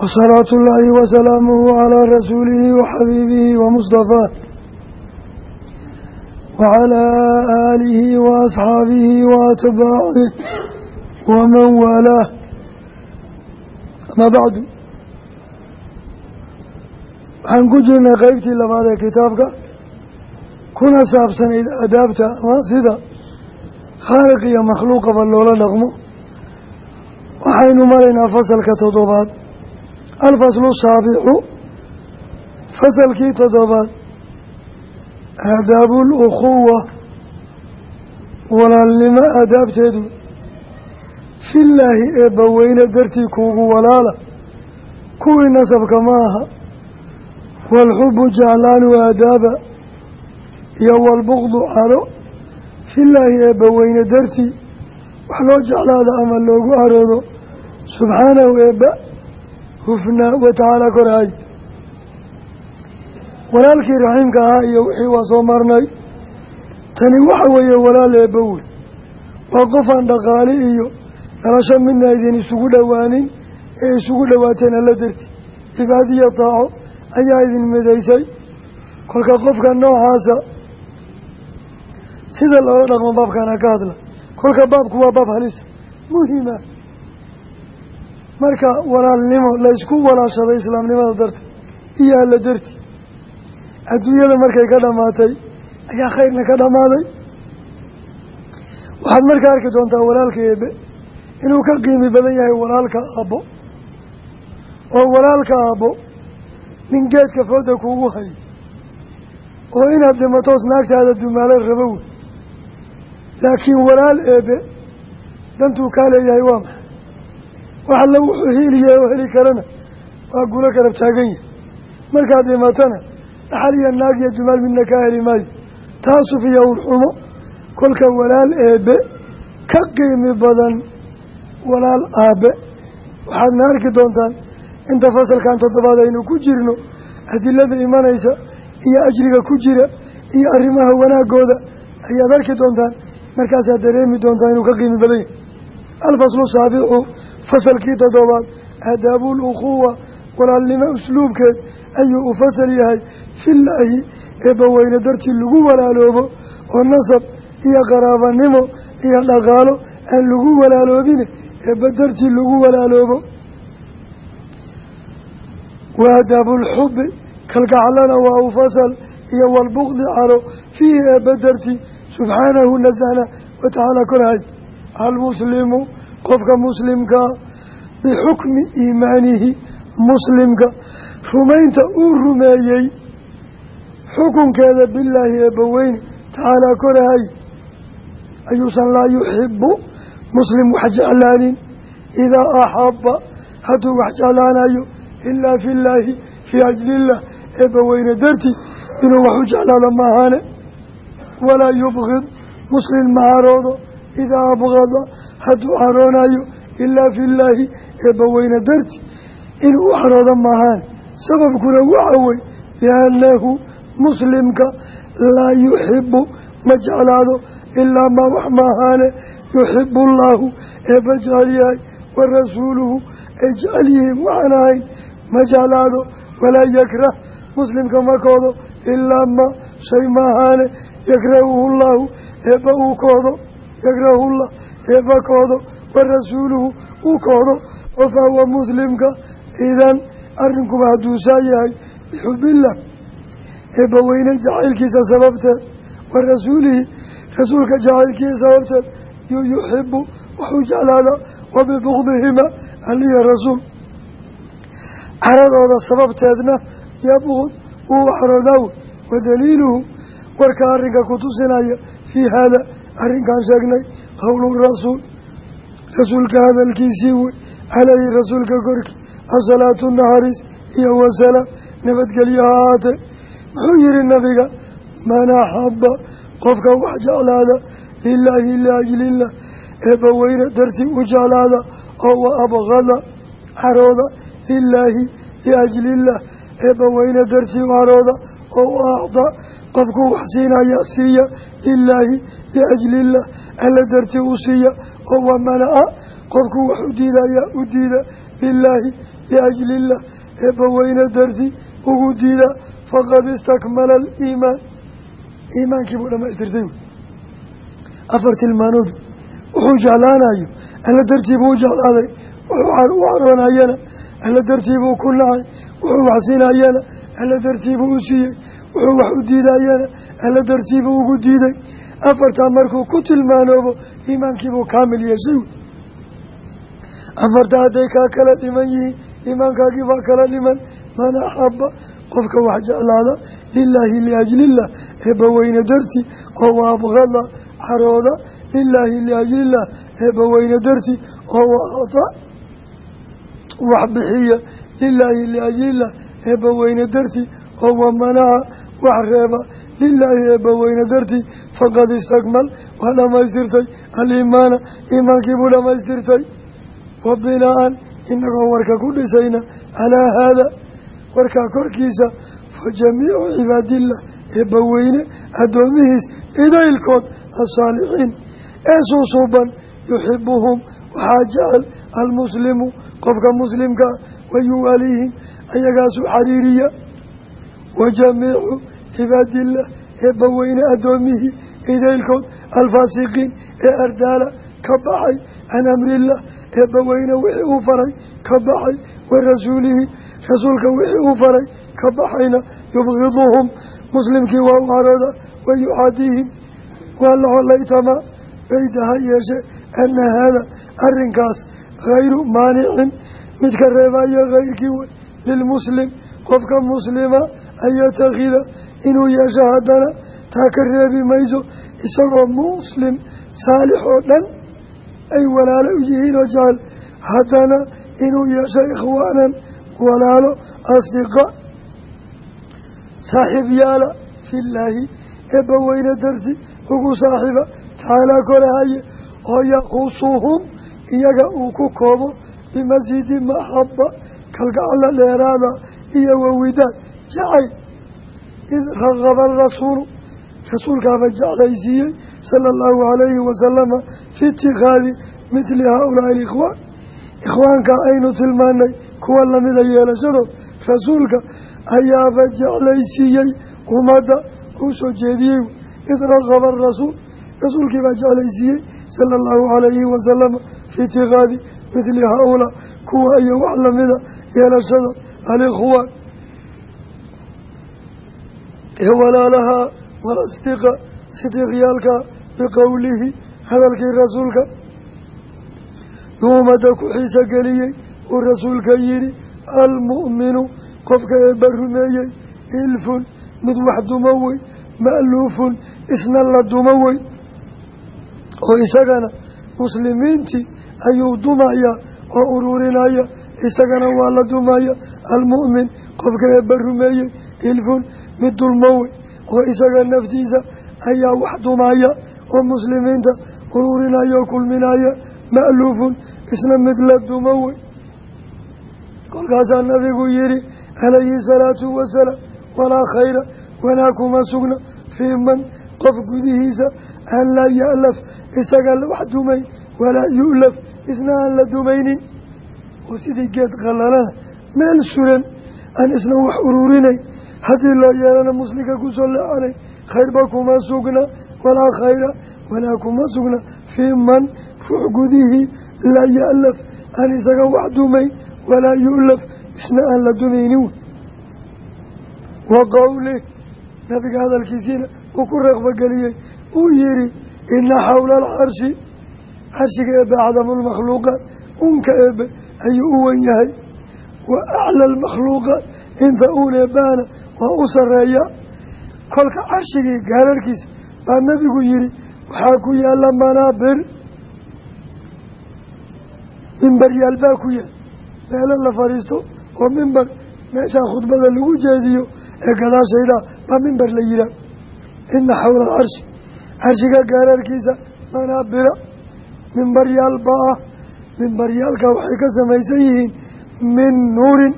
wasalaatu ullaahi wasalaamuhu calaa rasuulihi waxabiibihi wamustafaah wacalaa aalihi waasxaabihi waatbaacih waman waalaah amaa bacdu waxaan ku jirnay qeybtii labaad ee kitaabka kuna saabsanayd adaabta ama sida khaaliq iyo makhluuqaba loola dhaqmo waxaynu maraynaa fasalka toddobaad alfaslu saabixu fasalkii toddobaad aadaabu lukhuwa walaalnimo aadaabteedu fillaahi eebbaweyne dartii kuugu walaala kuwii nasabka ma aha waalxubu jeclaanu aadaaba iyo waalbuqdu caro fillaahi eebbaweyne dartii wax loo jeclaada ama loogu aroodo subxaanahu eebba hufnaa wa tacaala korahay walaalkii raxiimka ahaa iyo wixii waa soo marnay tani waxa weeye walaal eebba wey waa qofaan dhaqaali iyo dhalasho midna idin isugu dhowaanin ee isugu dhowaateen alla darti cibaadiya taaco ayaa idin midaysay. Kolka qofka noocaasa sida loola dhaqmo baabkana ka hadla. Kolka baabku waa baab halisa muhima marka walaalnimo laysku walaashaday islaamnimada darta iyo alla darti. Adduunyada markay ka dhammaatay ayaa khayrna ka dhammaaday waxaad markaa arki doontaa walaalka eebe inuu ka qiimi badan yahay walaalka aabbo. Oo walaalka aabbo nin geedka fooda kuugu hay oo inaad dhimatoos naagtaada dumaalo rabo wey. Laakiin walaal eebe dantuu kaa leeyahay waa maxay wax alla wuxuu hiiliya oo heli karana. Waa gulo karab taagan yahay. Markaad dhimatana dhaxal iyo naag iyo dumaal midna kaa heli maayo. Taasuf iyo urxumo kolka walaal eebe ka qiimi badan walaal aabe waxaadna arki doontaan inta fasalkan toddobaad aynu ku jirno adilada imanaysa iyo ajriga ku jira iyo arrimaha wanaagooda ayaad arki doontaan. Markaasaad dareemi doontaa inuu ka qiimi badan yahay. Alfaslu saabixu fasalkii toddobaad aadaabul ukhuwa walaalnimo usluubkeed ayuu u fasal yahay fillaahi eebbaweyne dartii lagu walaaloobo oo nasab iyo qaraabanimo iyo dhaqaalo aan lagu walaaloobine eebba dartii lagu walaaloobo. Wa aadaabulxubbi kalgaclana waa u fasal iyo walbuqdi caro fiihi eebba dartii subxaanahu nasahna watacaala korahay almuslimu qofka muslimkaa bixukmi iimaanihi muslimka. Rumaynta uu rumeeyey xukunkeeda bilaahi eebbaweyne tacaalaa korahay ayuusan laa yuxibu muslim wax jeclaanin. Idaa axaba hadduu wax jeclaanayo ilaa fillaahi fii ajliillah eebbaweyne dartii inuu wax u jeclaado maahaane. Walaa yubgid muslim ma caroodo idaa abgada hadduu caroonayo ilaa fillaahi eebbaweyne dartii inuu u caroodo maahaan sababkuna waxa wey liannahu muslimka laa yuxibu ma jeclaado ilaa maa wax maahaane yuxibu allaahu eebba jecel yahay wa rasuuluhu ay jecel yihiin waxaan ahayn ma jeclaado walaa yakrah muslimka ma koodo ilaa ma shay maahaane yakrahuhu llaahu eebba uu koodo yakrahullah eebba koodo wa rasuuluhu uu koodo oo fahuwa muslimka. Idan arrinkuba hadduu saa yahay bixubillah eebbaweyne jacaylkiisa sababteed wa rasuulihi rasuulka jacaylkiisa sababteed yuxibu waxuu jeclaada wa bibugdihima aliya rasuul. Caradooda sababteedna yabgud wuu caroodaw wa daliiluhu warka arrinka ku tusinaya fii haada arrinkaan sheegnay qowlu rasuul. Rasuulka hadalkiisii wey caleyhi rasuulka korkii asalaatu naxariis iyo wasalaam nabadgelyo ha ahaatee. Muxuu yihi nabiga man axaba qofka wax jeclaada lilaahi liajliillah eebbaweyne dartii u jeclaada oo wa abqada carooda lilaahi liajliillah eebbaweyne dartii u carooda oo u acdaa qofkuu wax siinaya siiya lilaahi liajliillah alla dartii u siiya oo wa manaca qofkuu wax u diidaya u diida lilaahi liajli illah eebbaweyne darti ugu diida faqad istakmala aliimaan. Iimaankii buu dhamaystirtay afar tilmaanood wuxuu jeclaanayo alla dartii buu u jeclaaday wuxuu u caroonayana alla dartii buu ku nacay wuxuu waxsinayana alla dartii buu u siiyey wuxuu wax u diidayana alla dartii buu ugu diiday. Afartaa markuu ku tilmaanoobo iimaankiibuu kaamil yeeshay. Afartaa hadday kaa kala dhiman yihiin iimaankaagii baa kala dhiman. Man axaba qofka wax jeclaada lilaahi liajlillah eebbaweyne darti oo waabqada carooda lilaahi liajlillah eebbaweyne darti oo waata wax bixiya lilaahi liajlillah eebbaweyne darti oo wamanaca wax reeba. Lilaahi eebbaweyne darti faqad istakmal waa dhammaystirtay aliimaana iimaankiibuu dhammaystirtay wa binaa-an inagoo warka ku dhisayna calaa haada warkaa korkiisa. Fa jamiicu cibaadillah eebbaweyne addoomihiis idaylkood asaalixiin ee suusuuban yuxibuhum waxaa jecel almuslimu qofka muslimkaa wa yuwaaliihim ayagaasuu xariiriya wa jamiicu cibaadillah eebbaweyne addoomihii idaylkood alfaasiqiin ee ardaala ka baxay can amrillah eebbaweyne wixii uu faray ka baxay wa rasuulihi rasuulka wixii uu faray ka baxayna yubgiduhum muslimkii waa u carooda wa yuxaadiihim waa la holaytamaa bayda ha yeeshe ana haada arrinkaas hayru maanicin midka reebaya hayrkii wey lilmuslim qofka muslima an yatakhida inuu yeesho haddana taa ka reebi mayso isagoo muslim saalix oo dhan ay walaalo u yihiin oo jecel haddana inuu yeesho ikhwaanan walaalo asdiqa saaxiib yaalla fillaahi eebbaweyne darti ugu saaxiiba tacaalaa korahaye oo yaqusuhum iyaga uu ku koobo bimasjidi maxaba kalgacalla dheeraada iyo wawidaad jacayl id raqaba arasuulu rasuulkaaba jeclaysiiyey sala allahu calayhi wasalama fi itikaadi midli haa-ulaa'i alikhwaan. Ikhwaanka aynu tilmaanay kuwa lamida yeelashadood rasuulka ayaaba jeclaysiiyey ummadda uu soo jeediyey. Id raqaba arasuul rasuulkii baa jeclaysiiyey sala allahu calayhi wasalama fi itikaadi midli haa-ulaa kuwa iyo wax lamida yeelashada alikhwaan ee walaalaha walasdiqa sidiiqyaalka biqowlihi hadalkii rasuulka. Yuu ummadda ku xiisa geliyey uu rasuulka yidhi almu'minu qofka eebba rumeeyey ilfun mid wax dumo wey ma'luufun isna la dumo wey oo isagana muslimiintii ayuu dumayaa oo ururinaya isagana waa la dumaya almu'min qofka eebba rumeeyey ilfun mid dulmo wey oo isaga naftiisa ayaa wax dumaya oo muslimiinta ururinaya oo kulminaya ma'luufun isna mid la dumo wey kolkaasaa nabigu yihi calayhi salaatu wasalaam walaa khayra wanaag kuma sugna fii man qof gudihiisa aan laa ya'laf isaga wax dumayn walaa yu'laf. Isna aan la dumaynin oo sidii geed qalalana meel suran aan isna wax ururinayn haddii loo yeelana muslimka ku soo leexanay khayrba kuma sugna walaa khayra wanaag kuma sugna. Fii man ruux gudihii laa ya'laf aan isaga wax dumayn walaa yu'laf isna aan la dumaynin. Wa qowlih nabiga hadalkiisiina uu ku reeqbageliyey uu yihi ina xawla alcarshi carshiga eebe acdamu unka eebe ayuu u wen yahay. Wa acla almakhluuqaat inta uun eebaana waa u sareeya kolka carshigii gaararkiisa baa nabigu yihi waxaa ku yaalla manaabir. Mimbaryaal baa ku yaal. Meelo la fadhiisto oo mimbar meeshaa khudbada lagu jeediyo ee gadaashayda baa mimbar la yihaah ina xawla alcarshi carshiga gaararkiisa manaabira. Mimbaryaal baa ah mimbaryaalka waxay ka samaysan yihiin min nuurin.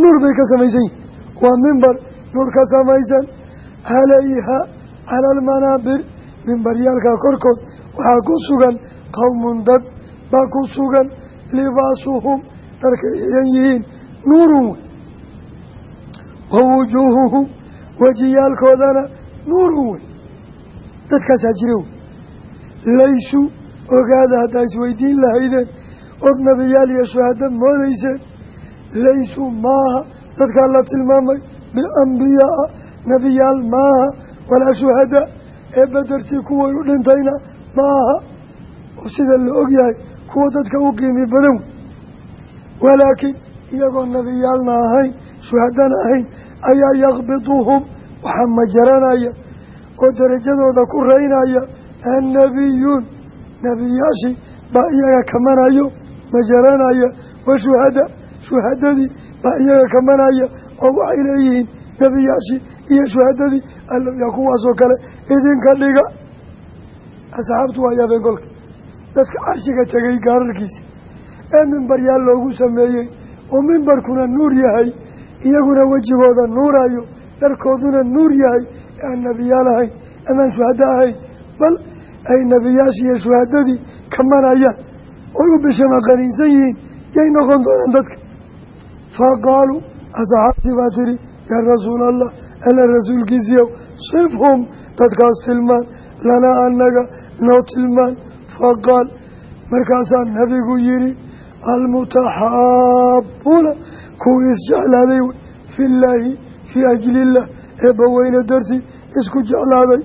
Nuur bay ka samaysan yihiin. Waa mimbar nuur ka samaysan. Calayha cala almanaabir mimbaryaalka korkood. Waxaa ku sugan qowmun dad baa ku sugan libaasuhum dharkay xiran yihiin. Nuurun wey wa wujuuhuhum wejiyaalkoodana nuurun wey. Dadkaasaa jira wey. Laysuu ogaada haddaa isweydiin lahaydeen ood nebiyaal iyo shuhada moodayseen laysuu maaha dadkaa la tilmaamay biambiyaa nebiyaal maaha walaa shuhada ee badertii kuway u dhintayna maaha. Oo sida la ogyahay kuwa dadka u qiimi badan. Walaakiin iyagoo nebiyaalna ahayn shuhadana ahayn ayaa yakbiduhum waxaa majaranaya oo darajadooda ku raynaya annabiyuun nebiyaashii baa iyaga kamanayo majaranaya wa shuhada shuhadadii baa iyaga kamanaya oo waxay leeyihiin nebiyaashii iyo shuhadadii allo yaa kuwaasoo kale idinka dhiga. Asxaabtu waa yaabeen kolka. Dadka carshiga tegay gaararkiisa. Ee mimbaryaal loogu sameeyey oo mimbarkuna nuur yahay iyaguna wejigooda nuurayo dharkooduna nuur yahay aan nebiyaal ahayn amaan shuhado ahayn. Bal ay nebiyaashii iyo shuhadadii kamanayaan oy u bishama qaniinsan yihiin yay noqon doonaan dadka. Fa qaaluu asxaabtii baa tidhi yaa rasuul allah alla rasuulkiisiiyow sifhum dadkaas tilmaan lanaa annaga noo tilmaan faqaal markaasaa nabigu yihi almutaxaabuuna kuwii isjeclaaday wey fi llaahi fii ajliillah. Eebba weyne dartii isku jeclaaday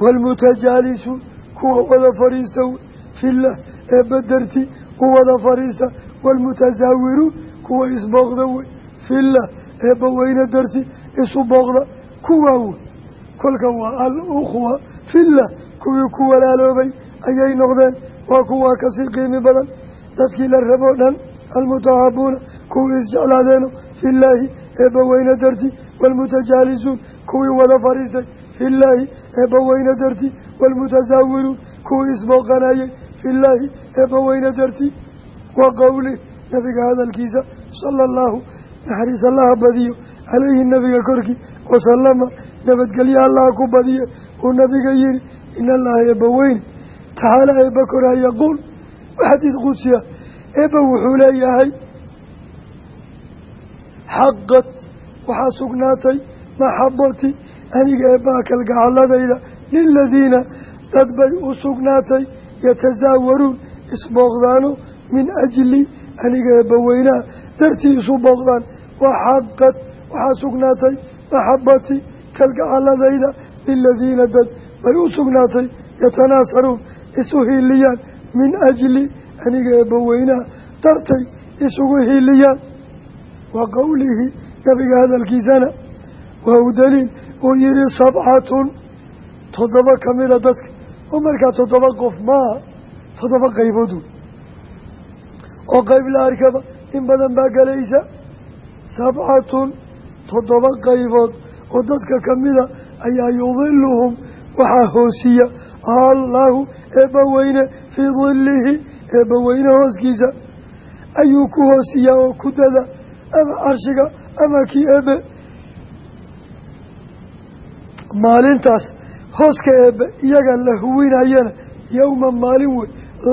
waalmutajalisuun kuwa wada fadhiista wey filah eebba dartii u wada fadhiista waalmutasaawiruun kuwa isbooqda wey filah eebba weyne dartii isu booqda kuwaa wey kolka waa al-ukhwa filah kuwii ku walaaloobay ayay noqdeen waa kuwaa ka sii qiimi badan dadkii la raboo dhan almutahabuuna kuwii isjeclaadeeno fillaahi eebbaweyne dartii waalmutajaalisuun kuwii wada fadhiistay fillaahi eebbaweyne dartii waalmutasaawiruun kuwii isbooqanayay fillaahi eebbaweyne dartii wa qowli nabiga hadalkiisa sala allahu naxariis allaha badiyo calayhi nabiga korkii wasalama nabadgelyo allaha ku badiye uu nabiga yihi in allaha eebbaweyne tacaala eebba koraa yaquul xadiid qudsiya eebba wuxuu leeyahay xaqad waxaa sugnaatay maxabati aniga eebbaha kalgacaladayda liladiina dad bay u sugnaatay yatasaawaruun isbooqdaano min ajli aniga eebba weynaha dartii isu booqdaan waa xaqad waxaa sugnaatay maxabati kalgacaladayda liladiina dad bay u sugnaatay yatanaasaruun isu hiiliyaan min ajli aniga eebbaweynaha dartay isugu hiiliyaan. Wa qowlihi nabiga hadalkiisana waa u daliil uu yihi sabcatun toddoba kamida dadka. Oo markaa toddoba qof maaha toddoba qaybood wey oo qayb la arkaba in badan baa galaysa. Sabcatun toddoba qaybood oo dadka kamida ayaa yudiluhum waxaa hoosiya allahu eebbaweyne fii dilihi eebbaweyne hooskiisa. Ayuu ku hoosiyaa oo ku ama carshiga ama kii eebe maalintaas hooska eebe iyaga la huwinayana yowma maalin wey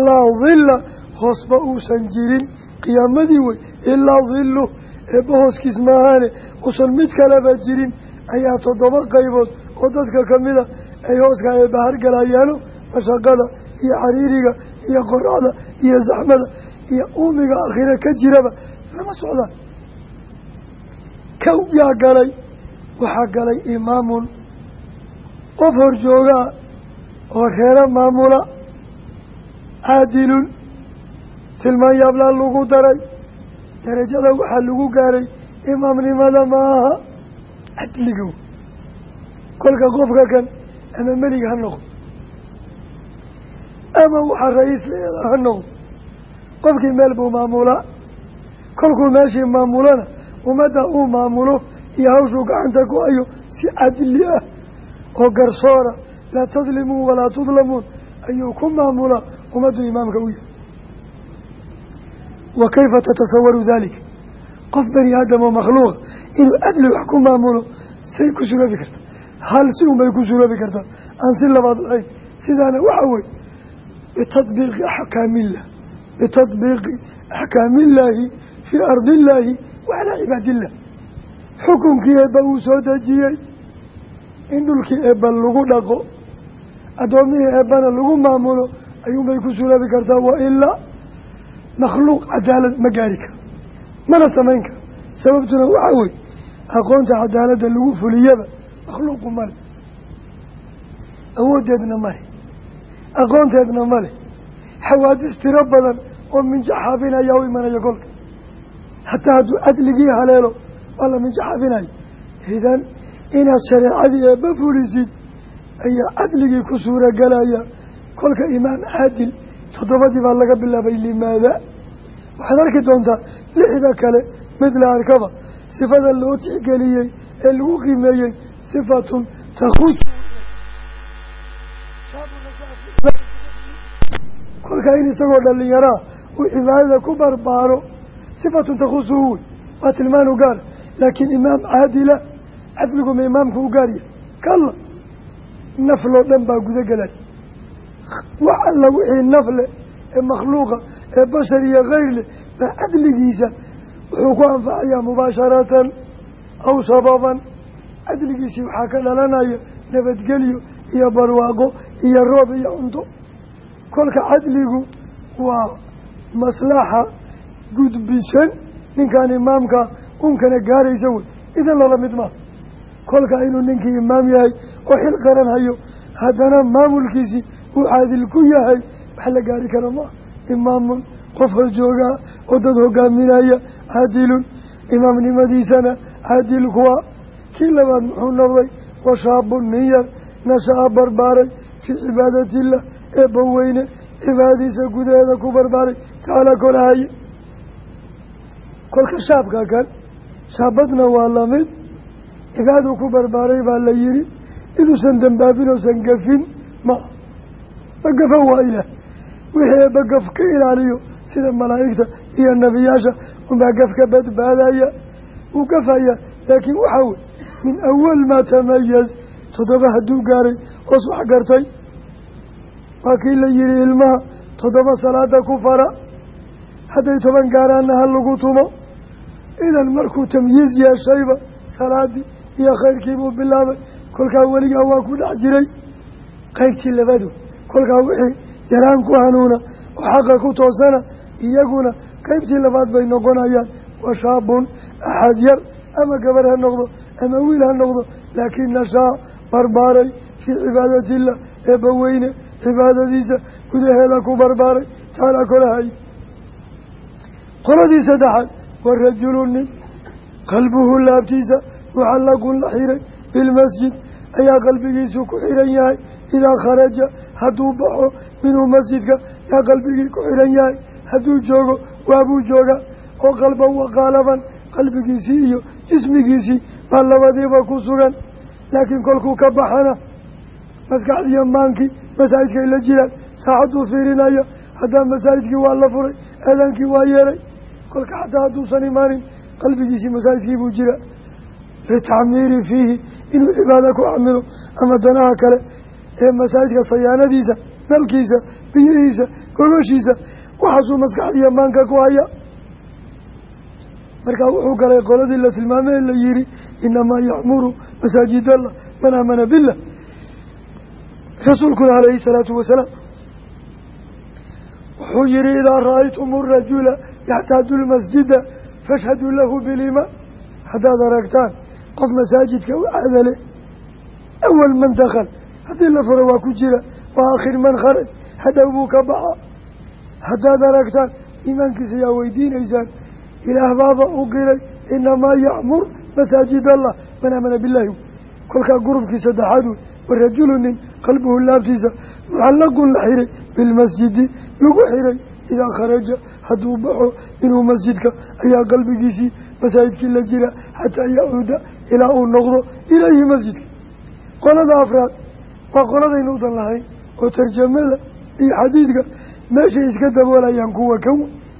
laa dilla hoosba uusan jirin. Qiyaamadii wey ilaa dillu eebba hooskiis maahaane uusan mid kaleba jirin. Ayaa toddoba qaybood oo dadka kamida ay hooska eebba hargalayaano mashaqada iyo xariiriga iyo qoracda iyo zaxmada iyo uumiga akhire ka jiraba lama socdaan kow yaa galay waxaa galay imaamun qof horjoogaa oo reero maamula caadilun tilmaan yaablaa lagu daray darajada waxaa lagu gaaray imaamnimada maaha cadligow. Kolka qofka kan ama melig ha noqdo ama waxaa ra'iis ha noqdo qofkii meel buu maamulaa kolkuu meeshii maamulana ummadda uu maamulo iyo hawshuu gacanta ku hayo si cadli ah oo garsoora laa tadlimuun walaa tudlamuun ayuu ku maamulaa ummaddu imaamka u yahay. Wa kayfa tatasawaru daalika qof bani aadam oo makhluuqa inuu adli wax ku maamulo say ku suroobi kartaa hal si unbay ku suroobi kartaa aan si labaad lahayn sidaana waxa wey bitadbiiqi axkaamillah bitadbiiqi axkaamillaahi fii ardillaahi wa calaa cibaadillah. Soo dejiyey in dhulkii eebba lagu dhaqo addoommihii eebbana lagu maamulo ayuunbay ku suraabi kartaa wa ilaa makhluuq cadaalad ma gaari karo mana samayn karo sababtuna waxaa weye aqoonta cadaaladda lagu fuliyaba makhluuqu male awooddeedna male aqoonteedna male xawaadis tiro badan oo minjaxaabinaya u imanaya kolka hataa hadduu cadligii haleelo waa la minjaxaabinayo idan inaad shareecadii eebba fulisid ayaa cadligii ku suuragelaya kolka imaam caadil toddobadii baa laga bilaabay limaada? Waxaad arki doontaa lixda kale mid la arkaba sifada loo tixgeliyey ee lagu qiimeeyey sifatun takhus kolkaa in isagoo dhalinyaraa uu cibaadada ku barbaaro sifatun takhusuhu wey waa tilmaan u gaar laakiin imaam caadila cadliguma imaamka u gaarya kalla nafloo dhan baa guda gelay wax alla wixii nafle ee makhluuqa ee bashar iyo keyr leh baa cadligiisa wuxuu ku anfacayaa mubaasharatan aw sababan cadligiisii waxaa ka dhalanaya nabadgelyo iyo barwaaqo iyo roob iyo cunto kolka cadligu waa maslaxa gudbisan ninkan imaamka unkana gaaraysa wey idan lala mid maaha kolka inuu ninkii imaam yahay oo xil qaran hayo haddana maamulkiisii uu caadil ku yahay wax la gaari kara maaha imaamun qof horjoogaa oo dad hogaaminaya caadilun imaamnimadiisana caadil kuwa kii labaad muxuu noqday? Washaabun nin yar nasha-a barbaaray fii cibaadatillah eebba weyne cibaadadiisa gudaheeda ku barbaaray tacaala kolahaye kolka shaabka kan shaabadna waa la mid cibaaduu ku barbaaray baa la yihi inuusan dambaabin oosan gafin ma. Ma gafan waa ilaah wixii eebba gaf ka ilaaliyo sida malaa'igta iyo nebiyaasha unbaa gaf ka badbaadaya uu gafaya. Laakiin waxaa wey min awal maa tamayaz toddoba hadduu gaaray hoos wax gartay. Waa kii la yihi ilmaha toddoba salaada ku fara. Hadday toban gaaraanna ha lagu tumo. Idan markuu tamyiiz yeeshayba salaadii iyo khayrkiibuu bilaabay. Kolkaa weligaa waa ku dhex jiray. Qaybtii labadu kolkaa wixii yaraan ku hanuuna oo xaqa ku toosana iyaguna qaybtii labaad bay noqonayaan. Washaabun axad yar ama gabar ha noqdo ama wiil ha noqdo laakiin nashaa barbaaray fii cibaadatillah eebba weyne cibaadadiisa gudaheeda ku barbaaray. Taala kolahay. Qoladii saddexaad wa rajulu nin qalbuhu laabtiisa mucallaqun la xiray bilmasjid ayaa qalbigiisu ku xiran yahay idaa kharaja hadduu baxo minhu masjidka yaa qalbigii ku xiran yahay hadduu joogo waabuu joogaa oo qalban waqaalaban qalbigiisii iyo jismigiisii baa labadiiba ku sugan. Laakiin kolkuu ka baxana maskaxdiiyo maankii masaajidkay la jiraan saacadduu fiirinaya haddaa masaajidkii waa la furay aadaankii waa yeelay kolka xataa hadduusan imaanin qalbigiisii masaajidkii buu jira litacmiiri fiihi inuu cibaado ku camilo ama danaha kale ee masaajidka sayaanadiisa nalkiisa biyihiisa gogoshiisa waxaasuu maskaxdiiyo maanka ku haya markaa wuxuu galay qoladii la tilmaamay la yihi inamaa yacmuru masaajid allah man aamana billah rasuulkuna calayhi salaatu wasalaam wuxuu yihi idaa ra'aytum rajula yaxtaaju lmasjida fashhaduu lahu bilimaan haddaad qof masaajidka u cadale awal man dakal haddii la furo waa ku jira waa akhir man kharaj hadhow buu ka baxa haddaad aragtaan iimaankiisa yaa weydiinaysaan ilaah baaba u qiray inamaa yacmur masaajid allah man aamana billahi kolkaa gurubkii saddexaad wey warajulu nin qalbuhu laabtiisa mucallaqun la xiray bilmasjidi lagu xiray. Idaa kharaja hadduu baxo inuu masjidka ayaa qalbigiisii masaajidkii la jira xataa yacuuda ilaa uu noqdo ilayhi masjidka qolada afraad waa qoladaynu udan lahayn oo tarjamada iyo xadiidka meeshay iska daboolayaan kuwa kan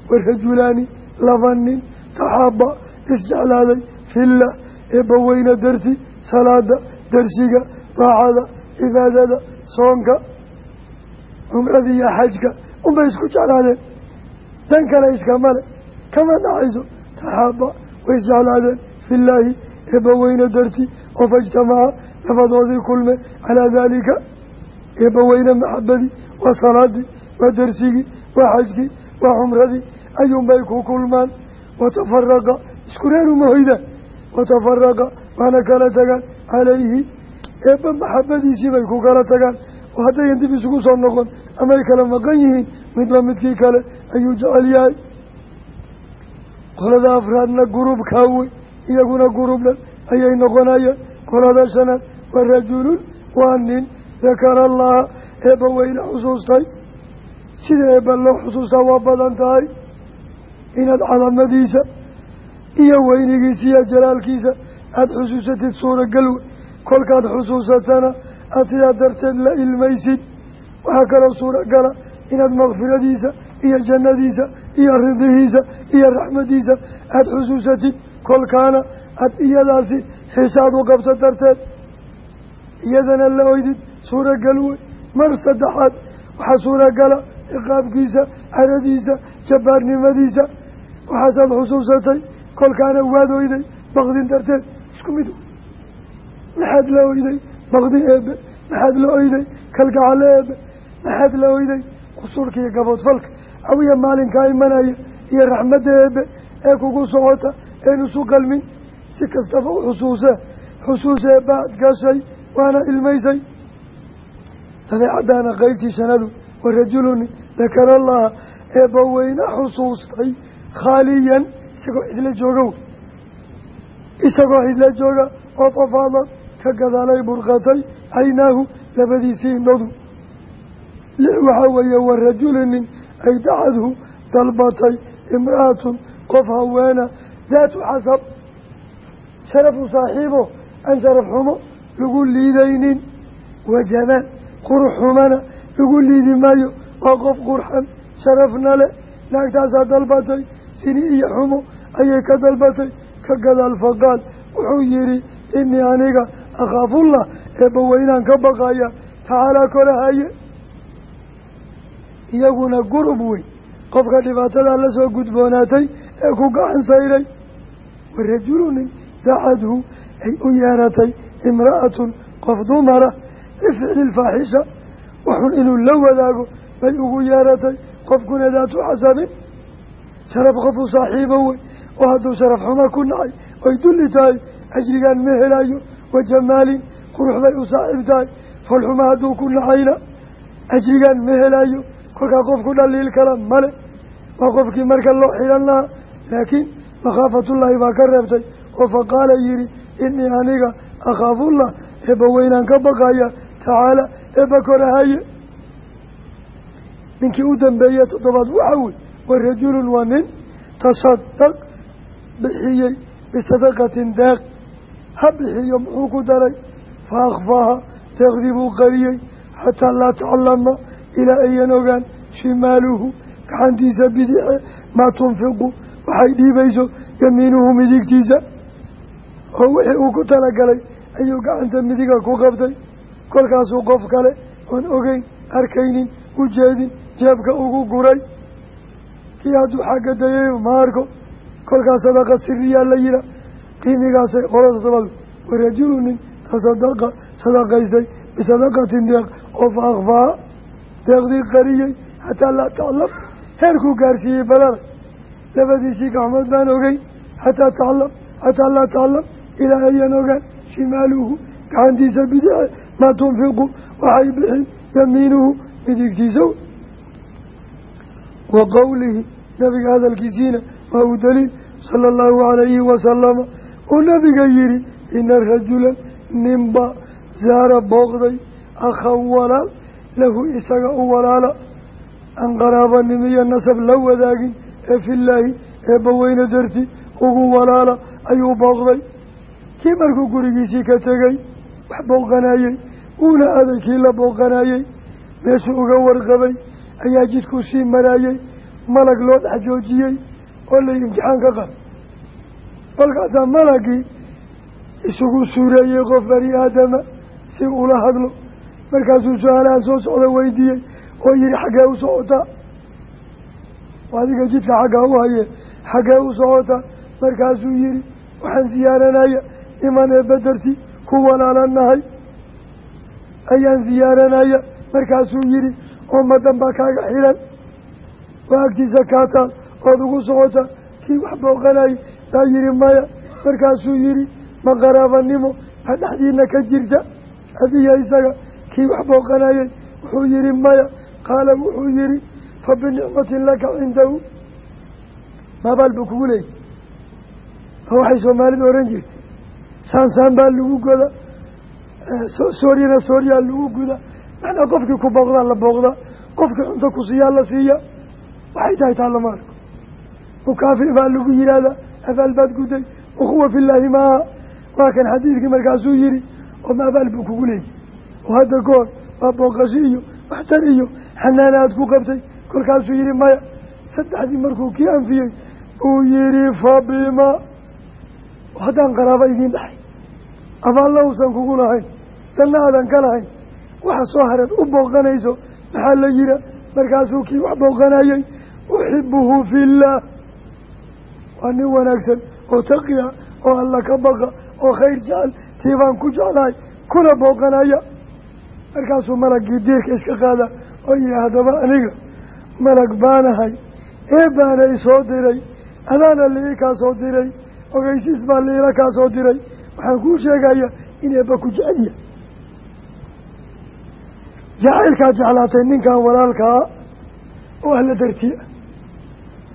warajulaani laba nin taxaaba isjeclaaday fillah eebbaweyne darti salaada darsiga daacada cibaadada soonka cumrada iyo xajka unbay isku jeclaadeen. Dan kale iskamale kama dhacayso taxaaba way isjeclaadeen fillaahi eebbaweyne darti oo faijtamaca labadoodii kulme. Calaa daalika eebbaweyne maxabadii waa salaadii waa darsigii waa xajkii waa cumradii ayuunbay ku kulmaan. Watafaraqa isku reer uma hoydaan watafaraqa waana kala tagaan calayhi. Eebba maxabadiisii bay ku kala tagaan. Oo haddayan dib isugu soo noqon amay kala maqan yihiin midba midkii kale ayuu jecel yahay. Qolada afraadna gurub kaawey iyaguna gurub dhan ayay noqonayaan qolada shanaad wa rajulun waa nin dakara allaha eebba weyne xusuustay. Sida eebba loo xusuustaa waa badan tahay. Inaad cadamadiisa iyo weynigiisa iyo jalaalkiisa aada xusuusatid suuragal wey. Kolkaad xusuusatana aada sidaa darteed la ilmaysid. Waxaa kaloo suuragala inaad makfiradiisa iyo jannadiisa iyo ridihiisa iyo raxmadiisa aada xusuusatid kolkaana aada iyadaasi xiisaad u qabsa darteed. Iyadana la oydid suuragal wey mar saddexaad waxaa suuragala ciqaabkiisa caradiisa jabbaarnimadiisa. Waxaasaad xusuusatay kolkaana waad oyday baqdin darteed. Isku mid. Maxaad la oyday baqdi eebe maxaad la oyday kalgacalo eebe maxaad la oyday qusuurka iyo gaboodfalka? Awiya maalinkaa imanaya iyo raxmadda eebe ee kugu socota een isu qalmin si kastaba u xusuusee xusuus eebbaad gashay waana ilmaysay. Dabeecaddaana qeybtii sanadu wa rajuluni dakara allaha eebba weyne xusuustay khaaliyan isagoo cidla joogow isagoo cidla jooga oo fafaadad ka gadaalay burqatay caynaahu labadiisii indhodu lix waxaa weeye wa rajulinin ay dacadhu dalbatay imra'atun qof haweena daatu xasab sharafu saaxiibo aan sharaf xumo lagu liidaynin. Wa jamaal qurux xumana lagu liidi maayo. Waa qof qurxan sharafna le naagtaasaa dalbatay sini iyo xumo ayay ka dalbatay. Ka gadaal faqaal wuxuu yidhi inii aniga akhaafullah eebba weynaan ka baqaya tacaalaa korahaye iyaguna gurub wey qofka dhibaatadaa la gudboonaatay ee ku gacan sayray wa rajulunin dacadhu ay u yeeratay imra'atun qof dumara lificli lfaaxisha waxun inuu la wadaago bay ugu yeeratay qofkuna daatu xasabin sharaf qofu saaxiibo wey oo hadduu sharaf xumo ku nacay oy dulli tahay ajrigaan ma helayo wa jamaalin qurux bay u saaxiib tahay falxuma hadduu ku nacayna ajrigaan ma helayo kolkaa qofku dhaliil kala male waa qofkii marka loo xidhan lahaa laakiin makhaafatullaahi baa ka reebtay oo fa qaala yidhi inii aniga akhaafullah eebba weynaan ka baqaya tacaala eebba korahaye ninkii u dambeeye toddobaad waxa wey wa rajulun waa nin tasadaq bixiyey bisadaqatin deeq ha bixiyo muxuu ku daray? Fa akhfaaha deeqdii buu qariyey xataa laa taclama ilaa ayan ogaan shimaaluhu gacantiisa bidixe maa tunfiqu waxay dhiibayso yamiinuhu midigtiisa oo wixii uu ku talagalay ayuu gacanta midiga ku qabtay. Kolkaasuu qof kale oon ogeyn arkaynin ujeedin jeebka ugu guray. Kii hadduu xagga dayay ma arko kolkaas sadaqa siriyaa la yihaa qiimigaasay qolo todobadu warajulu nin tasadaqa sadaqaystay bisadaqatin deeq oo fa akfaa deeqdii qariyey xataa laa taclam heerkuu gaarsiiyey balada labadiisii gacmood baan ogeyn xataa taclam xataa laa taclam ilaa ayan ogaan shimaaluhu gacantiisa bidice maa tunfiqu waxay bixin yamiinuhu midigtiisa wa qowlihi nabiga hadalkiisiina waa uu daliil sala allahu calayhi wasalama uu nabiga yihi ina rajulan ninba zaara booqday akhan walaal lahu isaga u walaala aan qaraabanim iyo nasab la wadaagin ee fillaahi eebba weyne darti ugu walaala ayuu booqday. Kii markuu gurigiisii ka tegey wax booqanayey uuna aday kii la booqanayey meeshuu uga warqabay ayaa jidkuu sii maraayey malag loo dhex joojiyey oo la imtixaan ka qab kolkaasaa malagii isugu suureeyey qof bani aadama si ula hadlo. Markaasuu su'aalaha soo socda weydiiyey oo yihi xaggee u socotaa adiga jidka xaggaa u haye xaggee u socota markaasuu yihi waxaan ziyaaranaya iman ee bederti ku walaalanahay ayaan ziyaaranaya markaasuu yihi ummadan baa kaaga xilan waa agtiisa kaataal ood ugu socota kii wax booqanayay? Baa yihi maya markaasuu yihi ma qaraabanimo ha dhexdiina ka jirta? Adiya isaga kii wax booqanayay wuxuu yihi maya qaala wuxuu yihi fa binicmatin laka cindahu maabaal buu kugu leeyay. Ma waxay soomaalidu ohan jirtay saansaan baa lagu goda sooryana sooryaa lagu guda. Macnaa qofkii ku booqdaa la booqdaa. Qofkii cunto ku siiyaa la siiya. Waxay tahay taa lama arko. Mukaafi baa lagu yihahdaa abaal baad guday. Ukhuwa filaahi maaha waa kan xadiidkii markaasuu yihi oo ma abaal buu kugu leeyay. Oo hadda ka hor waa booqashi iyo waxtar iyo xanaana aad ku qabtay kolkaasuu yihi maya saddexdii markuu kii anfiyey uu yihi fabima haddaan qaraabo idiin dhaxay abaalla uusan kugu lahayn danna aadan ka lahayn. Waxa soo hareed u booqanayso maxaa la yira markaasuu kii wax booqanayay uxibuhu fillaah waa nin wanaagsan oo taqiya oo alla ka baqa oo khayr jecel tii baan ku jeclahay kuna booqanaya. Markaasuu malagii diirka iska qaada oo yihi haddaba aniga malag baanahay ee baana isoo diray adaana liii kaa soo diray ogeysiis baa liila kaa soo diray. Waxaan kuu sheegaya in eebba ku jecel yahay. Jacaylkaad jeclaatay ninkan walaalkaa oo alla dartii ah.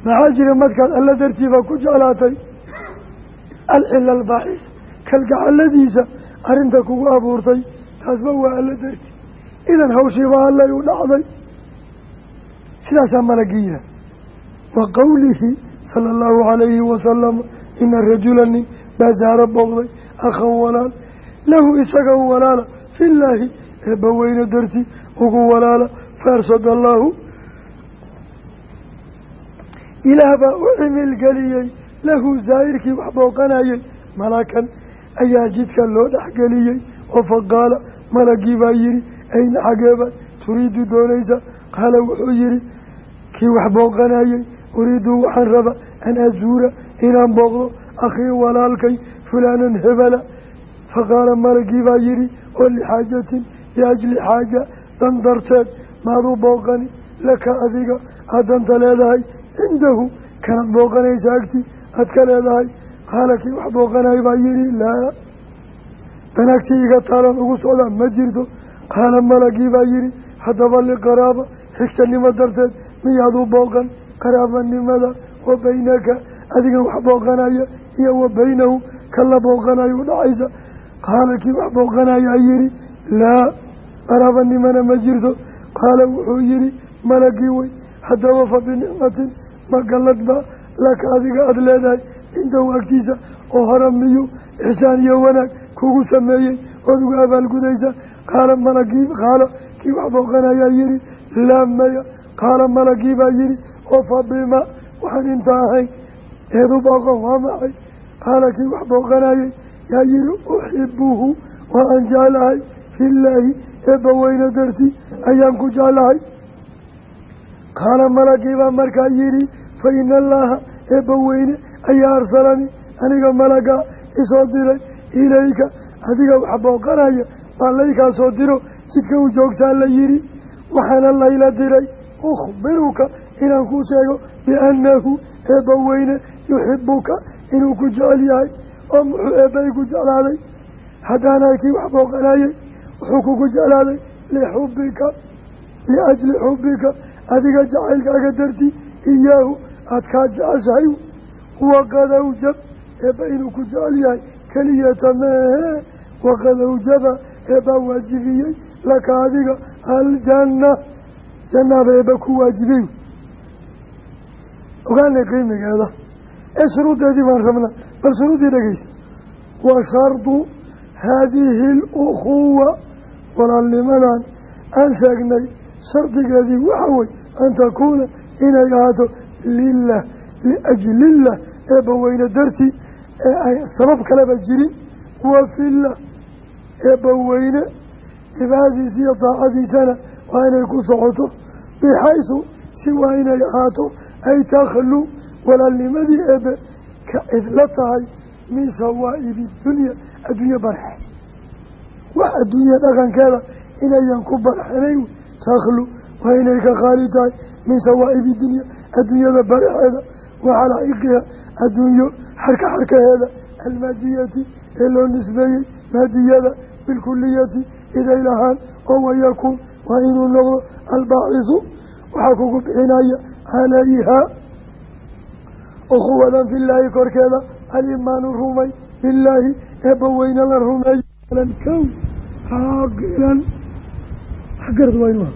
Maxaa jira markaad alla dartiiba ku jeclaatay? Alcila albaaxis kalgacaladiisa arrinta kugu abuurtay taasba waa alla darti idan hawshiiba allay u dhacday sidaasaa malagiina wa qowlihi sala allahu calayhi wasalam ina rajula nin baa saaro booqday akhan walaal lahu isaga walaala fillaahi eebba weyne darti ugu walaala faarsada allaahu ilaah baa u cimilgeliyey lahu zaa'irkii wax booqanayay malakan ayaa jidka loo dhexgeliyey oo faqaala malagii baa yihi ayna xageeba turiidu doonaysa? Qaala wuxuu yihi kii wax booqanayay uriidu waxaan raba an azuura inaan booqdo. Akhii walaalkay fulaanan hebela faqaala malagii baa yihi oo lixaajatin liajli xaaja dan darteed maaduu booqani laka adiga aad danta leedahay cindahu kanaad booqanaysa agti aad ka leedahay. Qaala kii wax booqanay baa yihi laa dan agtii iga taalan ugu socdaa ma jirto. Qaala malagii baa yihi haddaba liqaraaba xigtanimo darteed miyaaduu booqan qaraabanimada wa baynaka adigan wax booqanaya iyo wa baynahu kala booqanayo udhacaysa qaala kii wax booqanayaa yihi laa qaraabanimana ma jirto. Qaala wuxuu yihi malagii wey haddaba fa binicmatin ma galladba laka adiga aada leedahay cindahu agtiisa oo hore miyuu ixsaan iyo wanaag kugu sameeyey ood uga abaalgudaysa. Qaala malagii qaala kii wax booqanayaa yihi laa maya qaala malagii baa yihi oo fa bima waxaan inta ahayn eedu booqan waa maxay? Qaala kii wax booqanayay yaa yihi uxibuhu waa aan jeclahay fillaahi eebba weyne darti ayaan ku jeclahay. Qaala malagii baa markaa yihi fa ina allaaha eebba weyne ayaa arsalani aniga malaga isoo diray ilayka adiga wax booqanaya baa soo diro jidka u joogsaa la waxaana layla diray ukhbiruka inaan kuu sheego biannahu eebba weyne yuxibuka inuu ku jecel yahay oo muxuu eebbay ku jeclaaday. Haddaana kii wax booqanayay wuxuu kugu jeclaaday lixubbika liajli xubbika adiga jacaylkaaga darti iyaahu aada kaa jeceshahay. Waqad awjab eebba inuu ku jecel yahay keliyata meehe waqad awjaba eebbaa waajibiyey laka adiga aljanna jannaaba eebba ku waajibiyey ogaanay qiimigeeda ee shuruudeedii baan rabnaa bal shuruudii dhegeysa wa shardu haadihi alukhuwa walaalnimadan aan sheegnay shardigeedii waxa wey an takuuna inay ahaato lilah liajlillah eebba weyne dartii ee ay sabab kaleba jirin wa fillah eebba weyne cibaadadiisa iyo daacadiisana waa inay ku socoto bixaysu si waa inay ahaato ay takhlu walaalnimadii eebe ka cidla tahay min sawaa'ibi dunya adduunye barxe. Wax adduunya dhaqankeeda inayan ku barxanayn takhlu waa inay ka qaali tahay min sawaa'ibi dunya adduunyada baraxeeda wa xalaa'iqiha adduunyo xarka xarkaheeda almaadiyati ee loo nisbeeyey maadiyada bilkuliyati iday lahaan oo wayakuun waa inuu noqdo albaacisu waxaa kugu bixinaya calayhaa ukhuwadan filaahi korkeeda alimaanu rumay bilaahi eebbaweyne la rumeeyo kow caaqilan waxgarad waa inu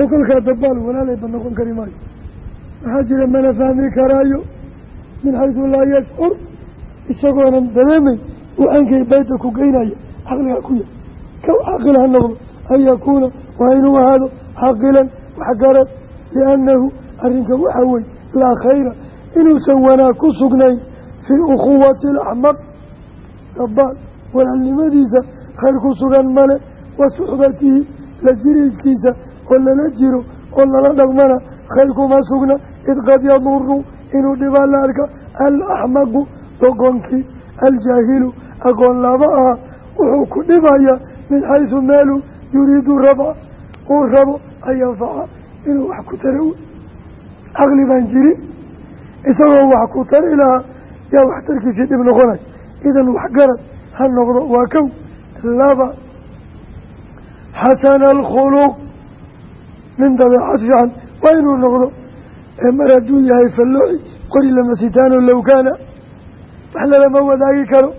oo kolkaa dabaal walaalayba noqon kari maayo. Maxaa jira mana fahmi karaayo. Min xaysu laa yashcur. Isagoonan dareemayn ankay bayda ku geynaya caqliga ku yahay. Kow caaqil ha noqdo. An yakuuna waa inuu ahaado caqilan waxgarad liannahu arrinka waxaa wey laa khayra inuusan wanaag ku sugnayn fii ukhuwati alaxmaq dabaal walaalnimadiisa khayr ku sugan male wa suxbatihi la jiriidkiisa oo lala jiro oo lala dhaqmana khayr kuma sugna. Id qad yaduru inuu dhibaa la arka alaxmaqu doqonkii aljaahilu aqoon laaba aha wuxuu ku dhibayaa min xaysu meelu yuriidu raba uu rabo an yanfaca inuu wax ku wey caqli baan jirin. Isagoo wax ku tari lahaa yaa waxtarkiisii dhib noqonay. Idan waxgarad ha noqdo waa kow. Laba xasana alkhuluq nin dabeecad fiican waa inuu noqdo mar hadduu yahay fallooci qori lama sitaano low kaana. Wax lalama wadaagi karo.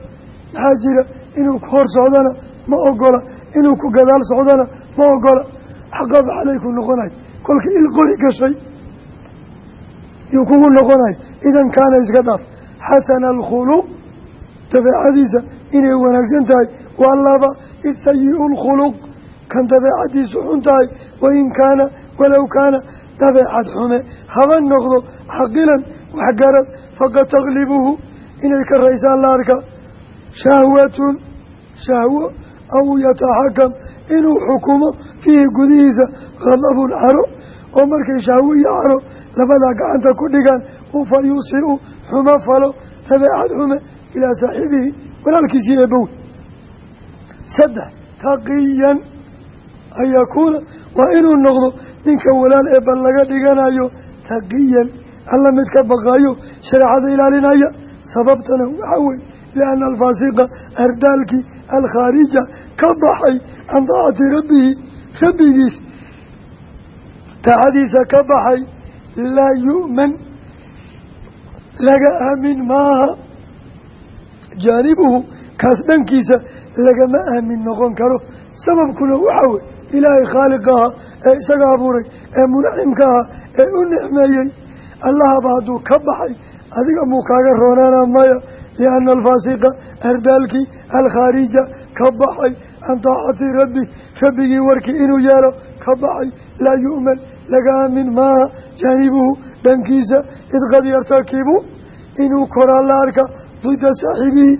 Maxaa jira? Inuu ku hor socdona ma ogola. Inuu ku gadaal socdona ma ogola xaqaba caleyku noqonay kolka il qori gashay yuu kugu noqonay idan kaana iska dhaaf xasana alkhuluq dabeecadiisa inay wanaagsan tahay waa laba id sayi-u lkhuluq kan dabeecadiisu xun tahay wain kaana walow kaana dabeecad xume. Haba noqdo xaqilan waxgarad faqad taglibuhu inay ka raysaan la arka shahwatun shahwo aw yataxakam inuu xukumo fiihi gudihiisa khadabun caro oo markay shahwo iyo caro labadaa gacanta ku dhigaan u fa yuusi-u xumo falo dabeecad xume ilaa saaxiibihi walaalkiisii eebow saddex taqiyan an yakuuna waa inuu noqdo ninka walaal eebba laga dhiganayo taqiyan alla mid ka baqaayo shareecada ilaalinaya. Sababtana waxaa weye lianna alfaasiqa ardaalkii alkhaarija ka baxay can daacati rabbihi rabbigiis taacadiisa ka baxay laa yu'man laga aamin maaha jaanibuhu kaas dhankiisa lagama aamin noqon karo sababkuna waxaa wey ilaahay khaaliqa aha ee isaga abuuray ee munacimka aha ee u nicmeeyey allahaba hadduu ka baxay adiga muu kaaga roonaana maya lianna alfaasiqa ardaalkii alkhaarija ka baxay can daacati rabbi rabbigii warkii inuu yeelo ka baxay laa yu'man laga aamin maaha jaanibuhu dhankiisa id qad yartakibu inuu koraa la arka dida saaxiibihi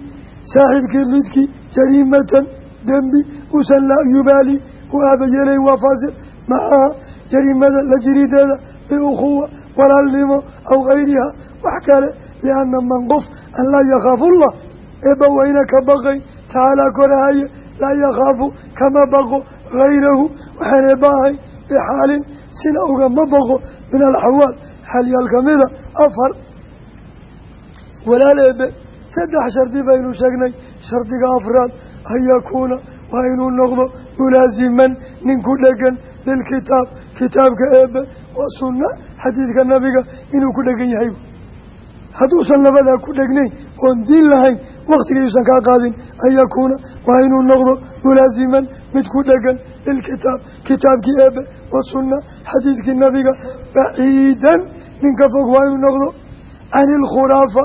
saaxiibkii lidkii jariimatan dembi usan laa yubaali u aabayeelay waa faasiq macaha jariimada la jirideeda biukhuwa walaalnimo aw gayriha wax kale lianna man qof an laa yakhaafullah eebba weyne ka baqay tacaalaa korahaye laa yakhaafu kama baqo hayrahu waxaan eebba ahay bixaalin sina ugama baqo min alxawaal xalyaal kamida afar. Walaal eebe saddex shardi baynu sheegnay. Shardiga afraad an yakuuna waa inuu noqdo mulaasiman nin ku dhegan lilkitaab kitaabka eebe wa sunna xadiidka nabiga inuu ku dhegan yahay. Hadduusan labadaa ku dhegnayn oon diin lahayn waktigayuusan kaa qaadin an yakuuna waa inuu noqdo mulaasiman mid ku dhegan lilkitaab kitaabkii eebe wa sunna xadiidkii nabiga baciidan ninka fog waa inuu noqdo cani ilkhuraafa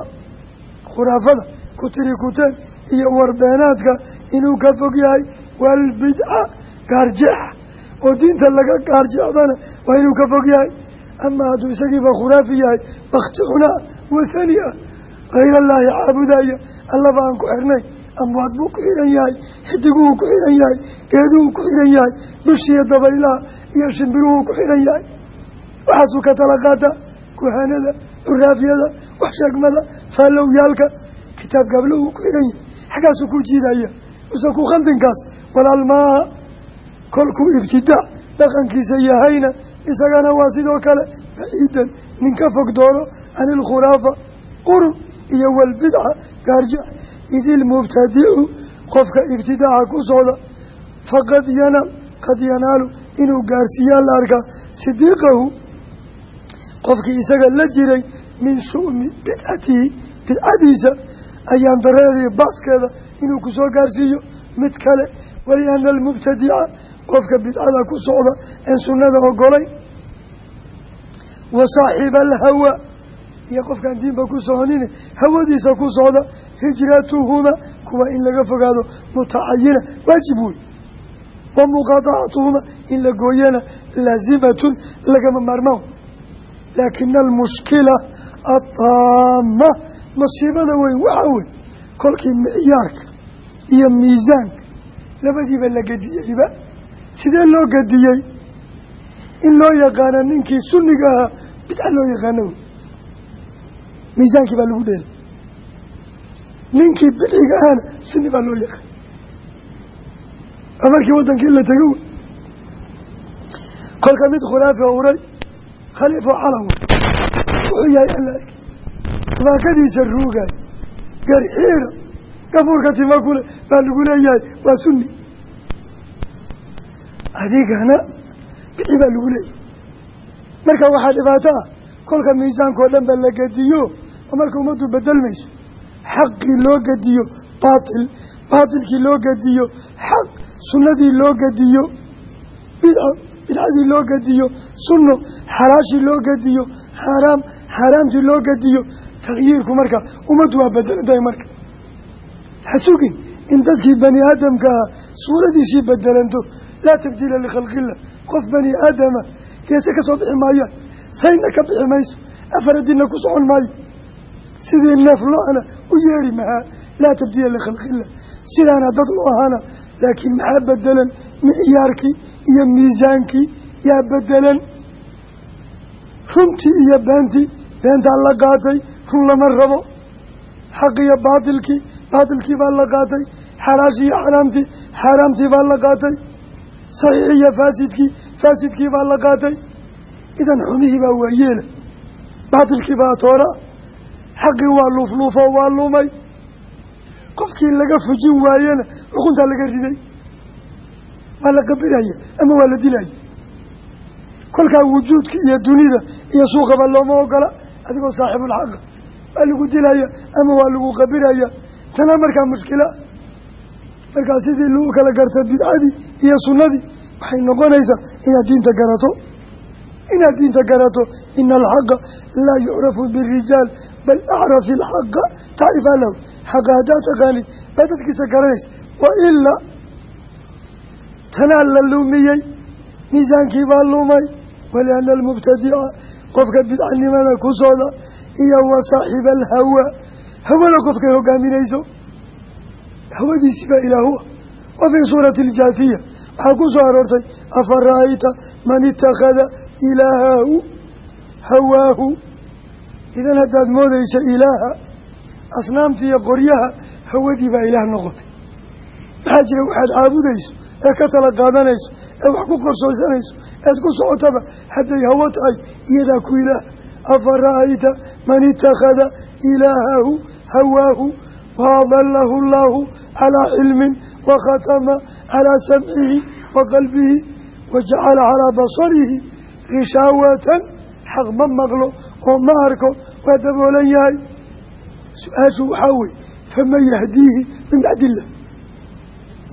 khuraafada ku tiri kuteen iyo warbeenaadka inuu ka fog yahay waalbidca gaarjeexa oo diinta laga gaarjeexdana waa inuu ka fog yahay. Ama hadduu isagiiba khuraafi yahay bakti cunaa ah hayrallaahi caabudaya allaba aan ku xirnay amwaad buu ku xihan yahay xidiguhuu ku xihan yahay geeduhuu ku xihan yahay bishiiyo dabaylaha iyo shimbiruhuu ku xihan yahay. Waxaasuu ka tala qaata kuhanada curaafyada waxsheegmada faalowyaalka kitaab gablo uu ku xigan yahay. Xaggaasuu ku jiidaya use ku khaldinkaas walaal maaha kolkuu ibtidaac dhaqankiisa yahayna isagana waa sidoo kale baciidan nin ka fog doono can ilkhuraafa iyo walbidca gaarjac idilmubtadicu qofka ibtidaaca ku socda faqad yanaal qad yanaalu inuu gaarsiiyaa la arkaa sidiiqahu qofkii isaga la jiray min shu'mi bidcatihi bidcadiisa ayaan dareedii baaskeeda inuu ku soo gaarsiiyo mid kale waliana almubtadica qofka bidcada ku socda een sunnada ogolay wa saaxiba iyo qofkaan diinba ku soconin hawadiisa ku socda hijratuhuma kuwa in laga fogaado mutacayina waajib wey wa muqaadacatuhuma in la gooyana laazimatun lagama maarmaan. Laakina almushkila ataama masiibada weyn waxaa wey kolkii micyaarka iyo miisaanka labadiiba la gediyeyba sidee loo gediyey in loo yaqaano ninkii sunniga ahaa bidca loo yaqaano wey miisaankii baa lagu dheelay. Ninkii bidciga ahana sunni baa loo yaqaan. Markii waddankii la tego wey kolka mid khulaafi uray khaliifo calaw. Wuxuu yahay alla arki baakadiisa ruugay garxiira gafuurka tima kule baa lagu leeyahay. Waa sunni. Adigana bixi baa lagu leeyahay. Marka waxaa dhibaato ah kolka miisaankao dhan ba la oo marka ummaddu bedelmayso xaqii loo gediyo baatil baatilkii loo gediyo xaq sunnadii loo gediyo bidco bidcadii loo gediyo sunno xalaashii loo gediyo xaaraam xaaraamtii loo gediyo takyiirku marka ummaddu waa bedelantahay marka. Ha sugin in dadkii bani aadamka ahaa suuradiisii bedelanto laa tabdiila likhalqillah qof bani aadama geese ka soo bixi maayaan sayna ka bixi mayso afaradina ku socon maayo sidii neef lo'ana u yeeri mahaa laa tabdiila likhalqillah sidaana dad u ahaana laakiin maxaa bedelan micyaarkii iyo miisaankii yaa bedelan runtii iyo beentii beentaa la qaatay run lama rabo. Xaq iyo baatilkii baatilkii baa la qaatay. Xalaashii iyo xaraamtii xaaraamtii baa la qaatay. Saxiix iyo faasidkii faasidkii baa la qaatay. Idan xumihii baa waayeela baatilkii baa xaqii waa luufluufo waa lumay qofkii laga fujin waayena xukuntaa laga riday. Waa la qabiraya ama waa la dilaya? Kolkaa wujuudka iyo dunida iyo suuqaba looma ogola adigoo saaxibulxaqa waa lagu dilaya ama waa lagu qabiraya tana markaa mushkila. Markaa sidii lagu kala garta bidcadii iyo sunnadii waxay noqonaysaa inaad diinta garato inaad diinta garato ina alxaqa laa yucrafu birijaal bal acrafi alxaqa tacrifaa lahu xaqa haddaad taqaanid baa dadkiisa garanaysa wa ilaa tanaa la lumiyey miisaankii baa lumay waliana almubtadica qofka bidcanimada ku socda iyo wa saaxiba alhawa hawada qofkay hogaaminayso hawadiisii baa ilaahuwa wa fii suurati aljaathiya waxaa ku soo aroortay afa ra'ayta man itakhada ilaahahu hawaahu idan haddaad moodaysa ilaaha asnaamta iyo qoryaha hawadii baa ilaah noqotay maxaa jira waxaad caabudayso ee ka tala qaadanayso ee wax ku qorsoosanayso eed ku socotaba hadday hawo tahay iyadaa ku ilaah afa ra'ayta man itakhada ilaahahu hawaahu waadalahu allaahu calaa cilmin wakhatama calaa samcihi wa qalbihi wajacala calaa basarihi kishaawatan xaq ma maqlo oo ma arko waa daboolan yahay su'aashu waxaa weye faman yahdiihi min bacdillah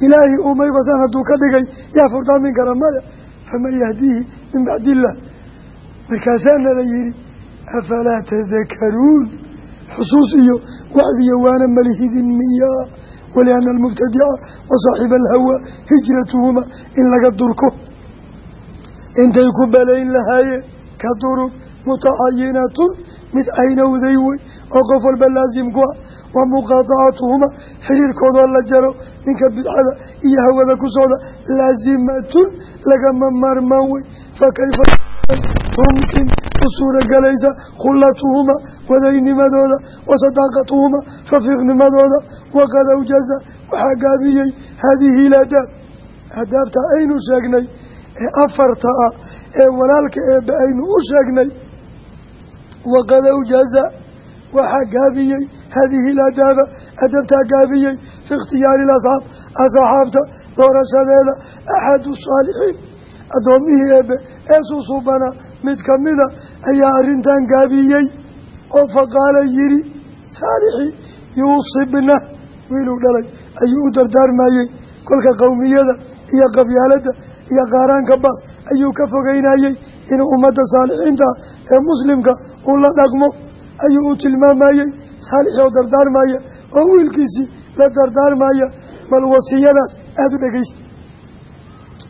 ilaahay umaybasan hadduu ka dhigay yaa furdaamin kara maya faman yahdiihi min bacdillah markaasaana la yihi afalaa tadakaruun xusuus iyo wacdiyo waana malihidin miyaa waliana almubtadica wa saaxiba alhawa hijratuhuma in laga durko intay ku balayn lahaayeen ka durug mutacayinatun mid aynowday wey oo qof walba laasim ku ah wa muqaatacatuhuma xiriirkoodoo la jaro ninka bidcada iyo hawada ku socda laasimatun lagama maarmaan wey. Fa kayfa tumkin u suuragelaysa khullatuhuma wadaynimadooda wa sadaaqatuhuma rafiiqnimadooda waqad awjaza waxaa gaabiyey haadihi ladaab adaabta aynu sheegnay ee afarta ah ee walaalka eebbe aynu u sheegnay waqad awjaza waxaa gaabiyey haadihi ladaaba adabtaa gaabiyey fi ikhtiyaari lasxaab asxaabta doorashadeeda axadu saalixiin addoommihii eebbe ee susuubana mid kamida ayaa arrintan gaabiyey oo faqaala yidhi saalixii yuusibna wiiluu dhalay ayuu u dardaarmayey kolka qowmiyada iyo qabyaaladda iyo qaaraanka baas ayuu ka fogeynayey inuu ummadda saalixiinta ee muslimka uu la dhaqmo ayuu u tilmaamayey saalixii oo dardaarmaya oo wiilkiisii la dardaarmaya bal wasiyadaas aada u dhegeysta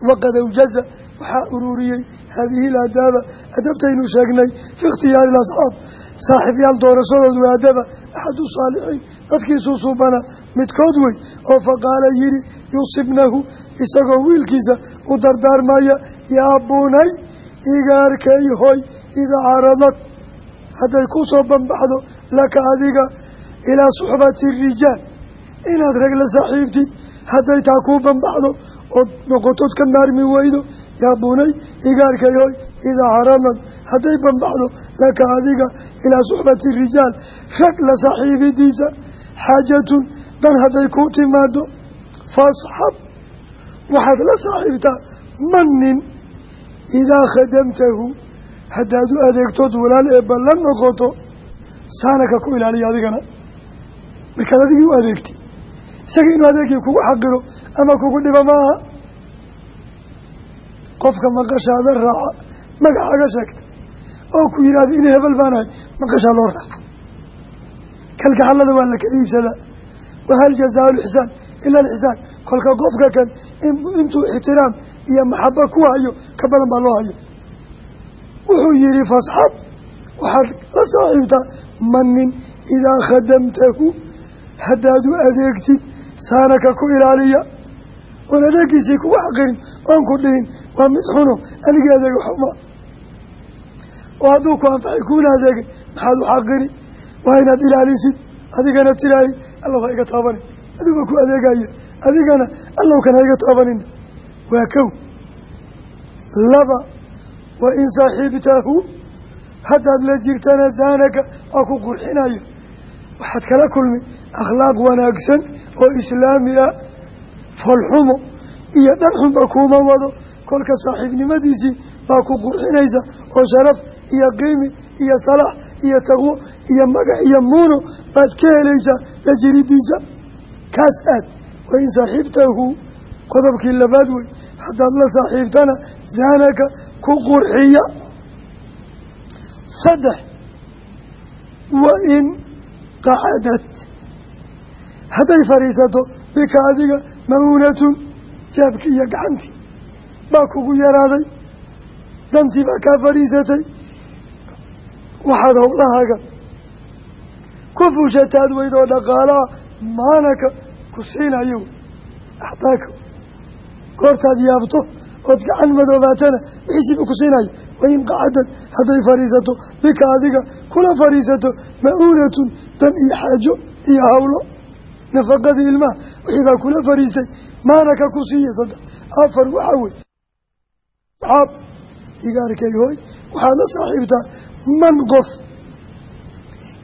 waqad awjaza waxaa ururiyey haadihi ladaaba adabtaynu sheegnay fi ikhtiyaari ilasxaab saaxiibyaal doorashadoodu adaba axadu saalixiin dadkii suusuubana midkood wey oo faqaala yidhi yusibnahu isagoo wiilkiisa u dardaarmaya yaa bunay igaarkay hoy ida caradad. Hadday ku soo banbaxdo laka adiga ilaa suxbati rijaal. Inaad rag la saaxiibtid hadday taa kuu banbaxdo ood noqotood ka maarmi weydo yaa bunay igaarkay hoy idaa caradad. Hadday banbaxdo laka adiga ilaa suxbati rijaal. Rag la saaxiibidiisa xaajatun dan hadday kuu timaado fasxab waxaad la saaxiibtaa man nin idaa khadamtahu haddaad u adeegtood walaal eebba la noqoto saanaka ku ilaaliya adigana markaad adigii u adeegtay isaga inuu adeegii kugu xaqiro ama kugu dhibo maaha qofka maqashaada raaca magacaaga sheegta oo ku yidhaahda in hebel baanahay maqashaa loo raaca kalgacallada waa la kala iibsadaa wahal jazaa lixsaan ila alxisaan kolka qofka kan intuu ixtiraam iyo maxaba ku hayo ka badan baa loo hayo wuxuu yihi fasxab waxaad la saaxiibtaa manin idaa khadamtahu haddaad u adeegtid saanaka ku ilaaliya. Oon adeegiisii kugu xaqirin oon ku dhihin waa mid xuno anigii adeega xuma. Oo hadduu ku anfaxay kuuna adeegay maxaad u xaqiri waa inaad ilaalisid adigana tiraahi alla waa iga taabani adigoo ku adeegaya adigana allow kana iga taabanin. Waa kow. Laba wa in saaxiibtahu haddaad la jirtana saanaka waa ku qurxinayo waxaad kala kulmi akhlaaq wanaagsan oo islaami ah foolxumo iyo dhanxunba kuuma wado. Kolka saaxiibnimadiisii baa ku qurxinaysa oo sharaf iyo qiimi iyo salaax iyo taqwo iyo magac iyo muuno baad ka helaysaa la jiridiisa. Kaas aad wa in saaxiibtahu qodobkii labaad wey haddaad la saaxiibtana zaanaka ku qurxiya. Saddex wa in qacadad hadday fadhiisato bika adiga mawunatun jaabkii iyo gacantii baa kugu yaraaday. Dantii baa kaa fadhiisatay. Waxaad howlahaaga ku fushataad weyd oo dhaqaalaha maanaka ku siinayo axtaaka goortaad yaabto ood gacan madoobaatana wixiisiiba ku siinayo wain qacadad hadday fadhiisato bika adiga kula fadhiisato ma-uunatun dan iyo xaajo iyo hawlo. Nafaqadii ilmaha wixii baa kula fadhiistay maanaka ku siiya saddex. Afar waxaa wey saxaab igaarkay hooy waxaad la saaxiibtaa man qof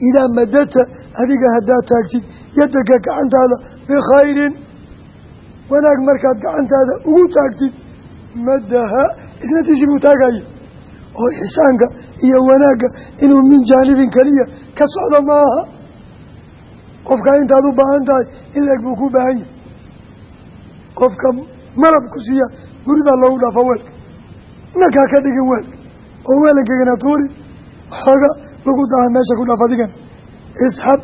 idaa madadta adiga haddaad taagtid yadaka gacantaada bikhayrin wanaag markaad gacantaada ugu taagtid maddaha isnatiisii buu taagaya oo ixsaanka iyo wanaagga inuu min jaanibin keliya ka socdo ma aha qofkaa intaad u baahan tahay in leeg buu ku baahan yahay qofka malab ku siiya guridaa loogu dhaafo weelka nakaa ka dhigin weelka oo weelankegana tuuri xooga lagu daha meesha ku dhaaf adigan isxab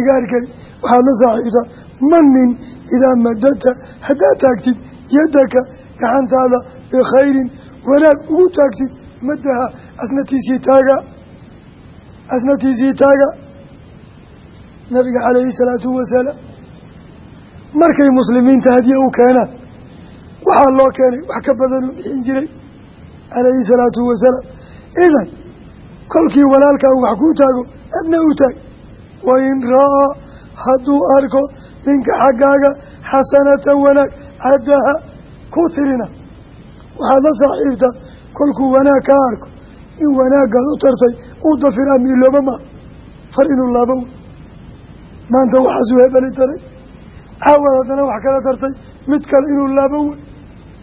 igaarkay waxaad la saaxiibtaa manin idaa madadta haddaad taagtid yaddaka gacantaada bikhayrin wanaag ugu taagtid madaha asnatiisii taaga asnatiisii taaga. Nabiga calayhi salaatu wasalaam markay muslimiinta hadiye u keenaan waxaa loo keenay wax ka badan u bixin jiray. Calayhi salaatu wasalaam idan kolkii walaalkaa wax kuu taago adna u taag. Wain ra'aa hadduu arko ninka xaggaaga xasanatan wanaag caddaha ku tirina. Waxaad la saaxiibta kolkuu wanaag kaa arko in wanaaggaad u tartay uu dafiraa miilooba maa far inuu laabo. Maanta waxaasuu hebeli taray. Caawad haddana wax kala tartay mid kale inuu laabo. Wey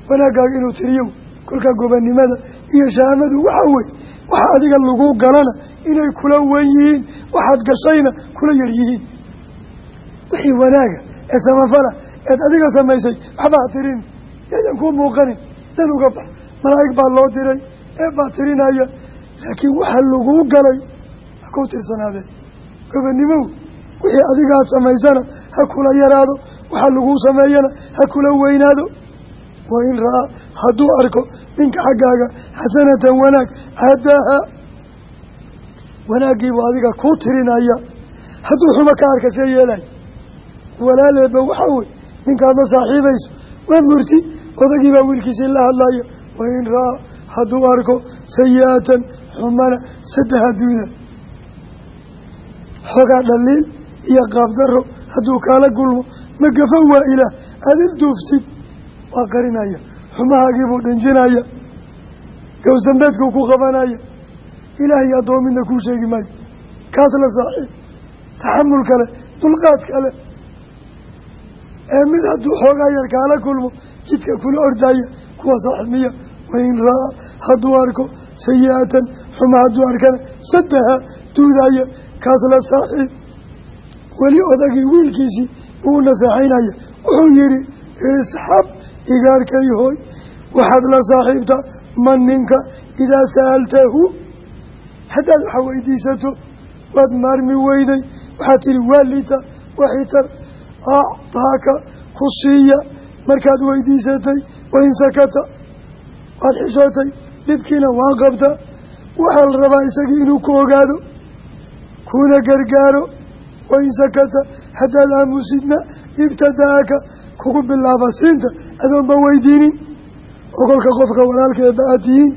wanaaggaaga inuu tiriyo kolkaa gobannimada iyo shahamadu waxaa wey waxa adiga lagu galana inay kula wen yihiin. Waxaad gashayna kula yar yihiin. Wixii wanaaga ee samafala eed adiga samaysay waxba ha tirin. Yayan kuu muuqanin dan uga bax. Malaa'ig baa loo diray ee baa tirinaya. Laakiin waxa laguu galay ha ku tirsanaadee gobannimow wixii adigaad samaysana ha kula yaraado. Waxa laguu sameeyana ha kula weynaado. Wa in ra'aa hadduu arko ninka xaggaaga xasanatan wanaag haddaaha wanaaggiibuu adiga kuu tirinaya. Hadduu xumo ka arka see yeelay. Walaaleeba waxaa wey ninkaad la saaxiibayso? Waa murti. Odagiibaa wiilkiisii la hadlaya wa in ra'aa hadduu arko sayi-atan xumana saddexa duuda xoogaa dhaliil iyo qaabdaro hadduu kaala gulmo magafa waa ilaah adil duuftid waa qarinaya xumahaagiibuu dhinjinaya gaws dambeedkuu ku qabanaya. Ilaahay addoomidna kuu sheegi maayo. Kaas la saaxiib taxamul kale dulqaad kale. Ee mid hadduu xoogaa yar kaala kulmo jidka kula ordaya kuwa saaxiibmiya wain ra'aa hadduu arko sayi-atan xuma hadduu arkana saddexa duudaya kaas la saaxiib weli odagii wiilkiisii uu naseexaynaya wuxuu yidhi isxab igaarkay hooy waxaad la saaxiibtaa man ninka idaa sa'altahu haddaad waxa weydiisato waad maarmi weyday. Waxaad tidhi waa liita waxitar actaaka ku siiya. Markaad weydiisatay wain sakata. Waad xishootay dhibkiina waa qabta. Waxaa la rabaa isagii inuu ku ogaado kuna gargaaro. Wain sakata. Haddaad aamusidna ibtadaaka. Kugu bilaaba siinta adoonba weydiinin oo kolka qofka walaalka eeba aad tihiin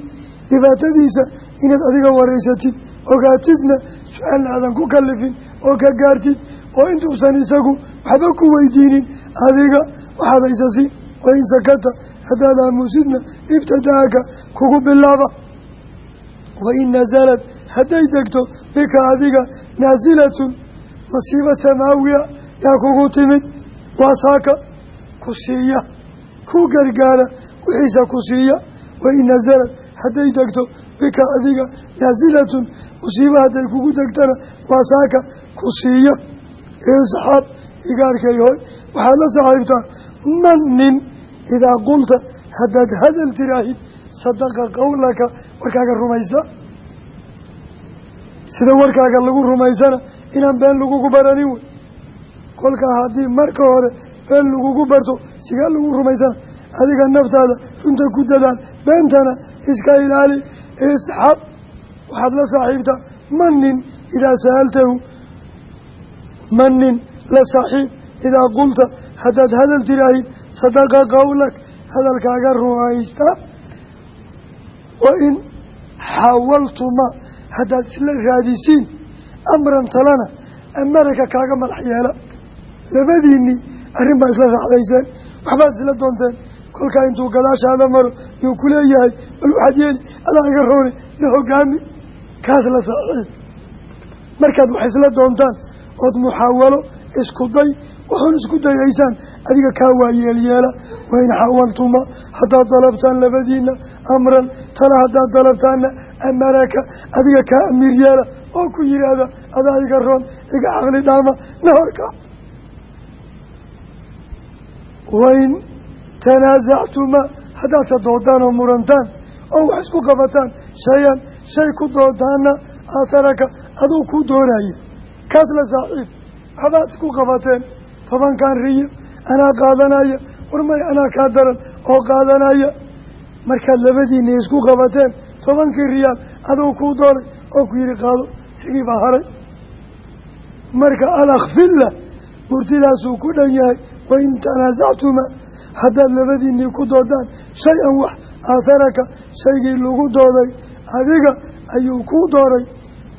dhibaatadiisa inaad adiga wareysatid ogaatidna su'aalna aadan ku kalifin oo ka gaartid oo intuusan isagu waxba ku weydiinin adiga waxaad haysasi wain sakata haddaad aamusidna ibtadaaka kugu bilaaba. Wain nasalad hadday degto bika adiga naasilatun masiibo samaawiya yaa kugu timid waa saaka ku siiya ku gargaara wixiisa ku siiya wain nasalad hadday degto bika adiga naasilatun musiibo hadday kugu degtana waa saaka ku siiya isxaab igaarkay hoy waxaad la saaxiibtaa man nin idaa qulta haddaad hadal tiraahid sadaqa qowlaka warkaaga rumaysa sida warkaaga lagu rumaysana inaan been lagugu baranin wey kolkaa haddii marka hore been lagugu barto sigaa lagu rumaysana adiga naftaada runta ku dadaan beentana iska ilaali isxab. Waxaad la saaxiibtaa man nin idaa sa'altahu man nin la saaxiib idaa qulta haddaad hadal tiraahid sadaqa qowlak hadalkaaga rumaysta. Wa in xawaltuma haddaad isla raadisiin amran talana amaraka kaaga madax yeela. Labadiinnii arrin baa isla raacdayseen waxbaad isla doonteen kolkaa intuu gadaashaada maro yuu ku leeyahay bal waxaad yeeli adaa iga rooni na hogaami kaas la saaxiib markaad wax isla doontaan ood muxaawalo isku day waxuun isku dayaysaan adiga kaa waa yeelyeela wain xawaltuma haddaad dalabtaan labadiina amran tala haddaad dalabtaana amaraka adiga kaa amiir yeela oo ku yidhaahda adaa iga roon iga caqli dhaama na horka wain tanaasactuma haddaad ka doodaan oo murantaan oo wax isku qabataan shay-an shay ku doodaana aaharaka aduu ku doonaya kaas la saaxiib. Waxbaad isku qabateen tobankan riyo anaa qaadanaya war may anaa kaa daran oo qaadanaya markaad labadiinii isku qabateen tobankii riyaal aduu kuu doonay oo ku yidhi qaado isagii baa haray. Marka alakfilla murtidaasuu ku dhan yahay wain tanaasactuma haddaad labadiinii ku doodaan shay-an wax aaharaka shaygii lagu dooday adiga ayuu kuu dooray.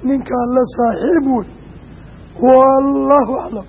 Ninkaan la saaxiib wey wallaahu aclam